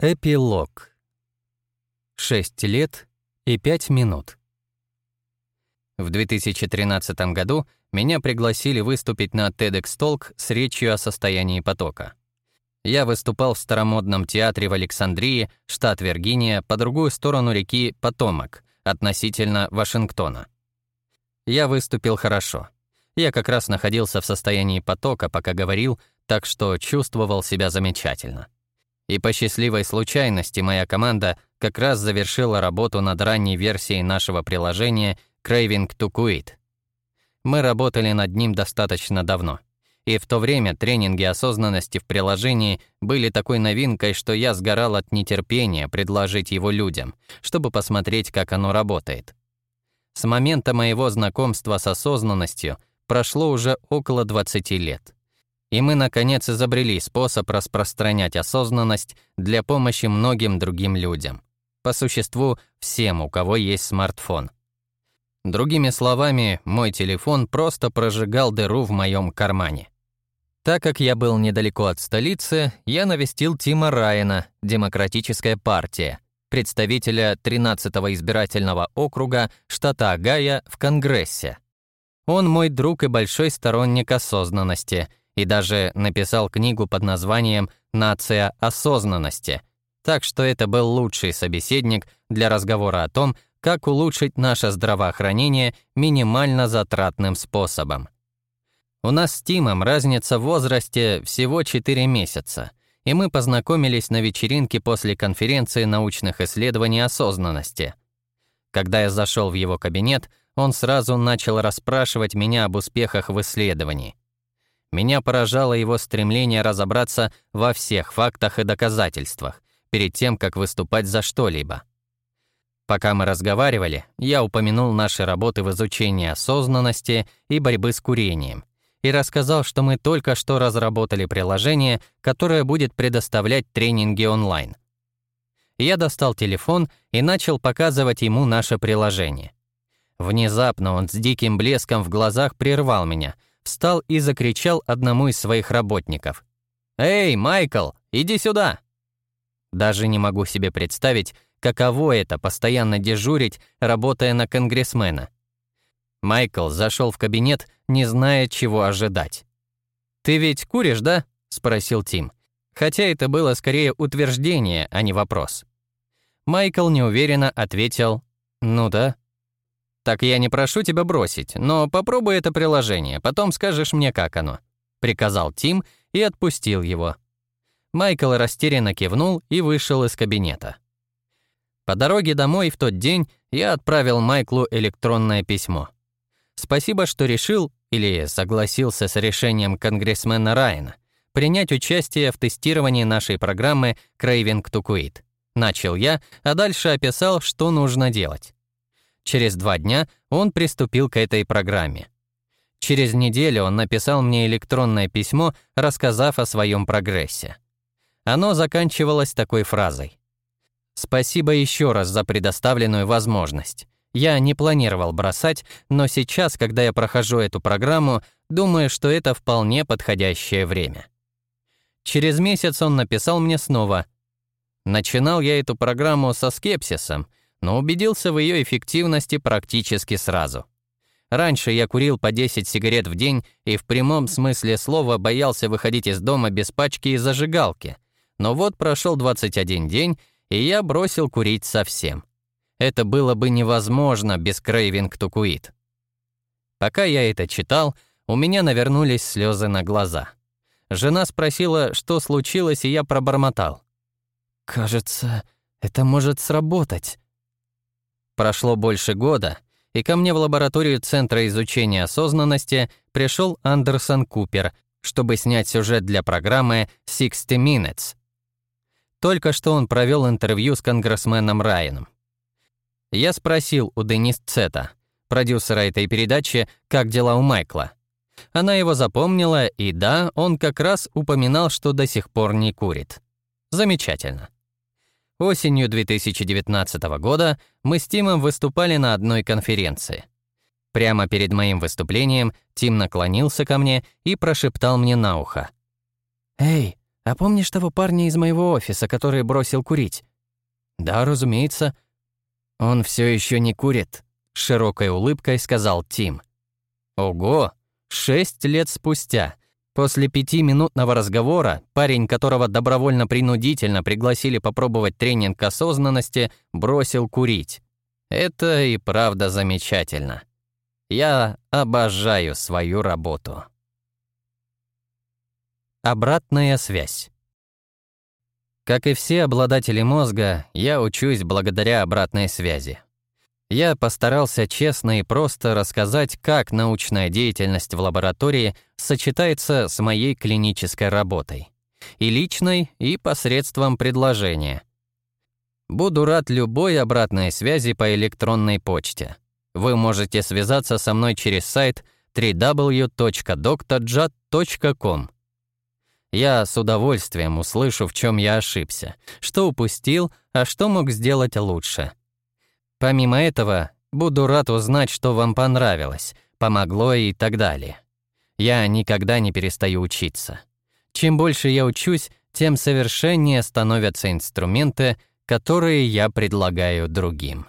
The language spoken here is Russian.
Эпилог. Шесть лет и пять минут. В 2013 году меня пригласили выступить на TEDx Talk с речью о состоянии потока. Я выступал в старомодном театре в Александрии, штат Виргиния, по другую сторону реки Потомак, относительно Вашингтона. Я выступил хорошо. Я как раз находился в состоянии потока, пока говорил, так что чувствовал себя замечательно. И по счастливой случайности моя команда как раз завершила работу над ранней версией нашего приложения Craving to Quit. Мы работали над ним достаточно давно. И в то время тренинги осознанности в приложении были такой новинкой, что я сгорал от нетерпения предложить его людям, чтобы посмотреть, как оно работает. С момента моего знакомства с осознанностью прошло уже около 20 лет. И мы, наконец, изобрели способ распространять осознанность для помощи многим другим людям. По существу, всем, у кого есть смартфон. Другими словами, мой телефон просто прожигал дыру в моем кармане. Так как я был недалеко от столицы, я навестил Тима Райана, Демократическая партия, представителя 13-го избирательного округа штата Огайо в Конгрессе. Он мой друг и большой сторонник осознанности, и даже написал книгу под названием «Нация осознанности», так что это был лучший собеседник для разговора о том, как улучшить наше здравоохранение минимально затратным способом. У нас с Тимом разница в возрасте всего 4 месяца, и мы познакомились на вечеринке после конференции научных исследований осознанности. Когда я зашел в его кабинет, он сразу начал расспрашивать меня об успехах в исследовании. Меня поражало его стремление разобраться во всех фактах и доказательствах перед тем, как выступать за что-либо. Пока мы разговаривали, я упомянул наши работы в изучении осознанности и борьбы с курением и рассказал, что мы только что разработали приложение, которое будет предоставлять тренинги онлайн. Я достал телефон и начал показывать ему наше приложение. Внезапно он с диким блеском в глазах прервал меня — встал и закричал одному из своих работников. «Эй, Майкл, иди сюда!» Даже не могу себе представить, каково это постоянно дежурить, работая на конгрессмена. Майкл зашел в кабинет, не зная, чего ожидать. «Ты ведь куришь, да?» — спросил Тим. Хотя это было скорее утверждение, а не вопрос. Майкл неуверенно ответил «Ну да». Так я не прошу тебя бросить, но попробуй это приложение, потом скажешь мне, как оно», — приказал Тим и отпустил его. Майкл растерянно кивнул и вышел из кабинета. По дороге домой в тот день я отправил Майклу электронное письмо. Спасибо, что решил или согласился с решением конгрессмена Райана принять участие в тестировании нашей программы Craving to Quit. Начал я, а дальше описал, что нужно делать. Через два дня он приступил к этой программе. Через неделю он написал мне электронное письмо, рассказав о своем прогрессе. Оно заканчивалось такой фразой. «Спасибо еще раз за предоставленную возможность. Я не планировал бросать, но сейчас, когда я прохожу эту программу, думаю, что это вполне подходящее время». Через месяц он написал мне снова. Начинал я эту программу со скепсисом, но убедился в ее эффективности практически сразу. Раньше я курил по 10 сигарет в день и в прямом смысле слова боялся выходить из дома без пачки и зажигалки. Но вот прошел 21 день, и я бросил курить совсем. Это было бы невозможно без Craving to Quit. Пока я это читал, у меня навернулись слезы на глаза. Жена спросила, что случилось, и я пробормотал. «Кажется, это может сработать». Прошло больше года, и ко мне в лабораторию Центра изучения осознанности пришел Андерсон Купер, чтобы снять сюжет для программы 60 Minutes. Только что он провел интервью с конгрессменом Райаном. Я спросил у Денис Цета, продюсера этой передачи, как дела у Майкла. Она его запомнила, и да, он как раз упоминал, что до сих пор не курит. Замечательно. Осенью 2019 года мы с Тимом выступали на одной конференции. Прямо перед моим выступлением Тим наклонился ко мне и прошептал мне на ухо. «Эй, «А помнишь того парня из моего офиса, который бросил курить?» «Да, разумеется». «Он все еще не курит», — широкой улыбкой сказал Тим. «Ого! Шесть лет спустя!» После пятиминутного разговора парень, которого добровольно-принудительно пригласили попробовать тренинг осознанности, бросил курить. Это и правда замечательно. Я обожаю свою работу. Обратная связь. Как и все обладатели мозга, я учусь благодаря обратной связи. Я постарался честно и просто рассказать, как научная деятельность в лаборатории сочетается с моей клинической работой. И личной, и посредством предложения. Буду рад любой обратной связи по электронной почте. Вы можете связаться со мной через сайт www.drjat.com. Я с удовольствием услышу, в чем я ошибся, что упустил, а что мог сделать лучше. Помимо этого, буду рад узнать, что вам понравилось, помогло и так далее. Я никогда не перестаю учиться. Чем больше я учусь, тем совершеннее становятся инструменты, которые я предлагаю другим.